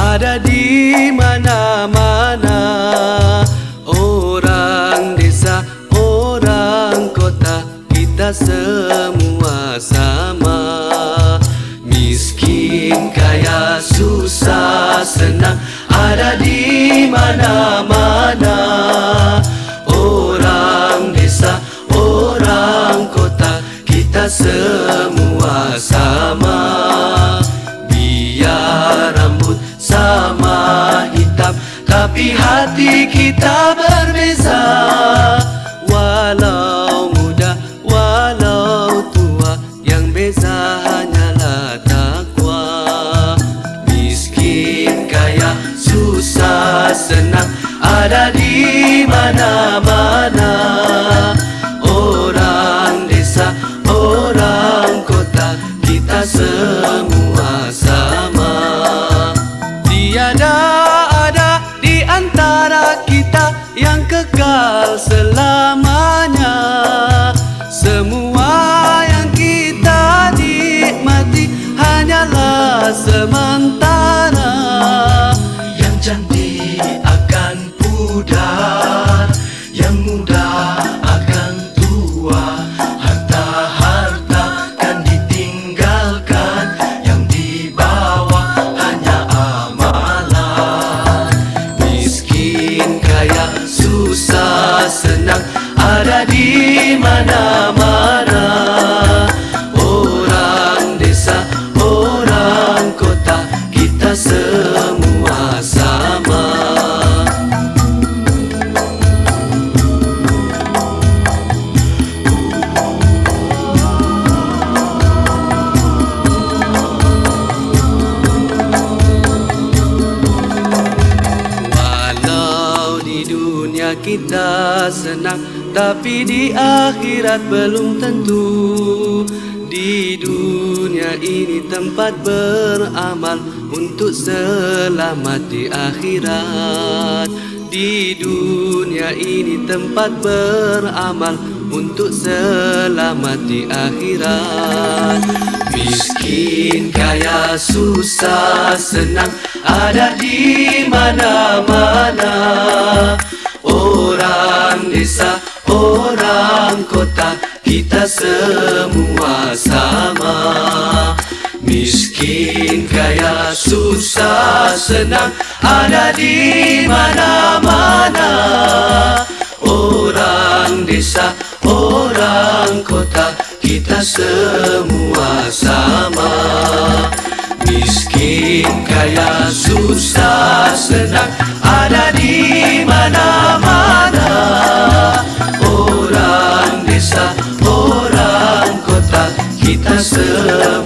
ada di mana-mana. Orang desa orang kota kita semua sama. Miskin kaya susah senang ada di mana-mana. Orang desa orang kota kita semua sama Tapi hati kita berbeza. Walau muda, walau tua Yang beza hanyalah takwa. Miskin, kaya, susah, senang Ada di kekal selamanya. Semua yang kita nikmati hanyalah sementara kita senang. Tapi di akhirat belum tentu. Di dunia ini tempat beramal Untuk selamat di akhirat. Di dunia ini tempat beramal Untuk selamat di akhirat. Miskin, kaya, susah, senang Ada di mana-mana desa, orang kota Kita semua sama. Miskin, kaya, susah, senang Ada di mana-mana. Orang desa, orang kota Kita semua sama. Miskin, kaya, susah, senang Kita semua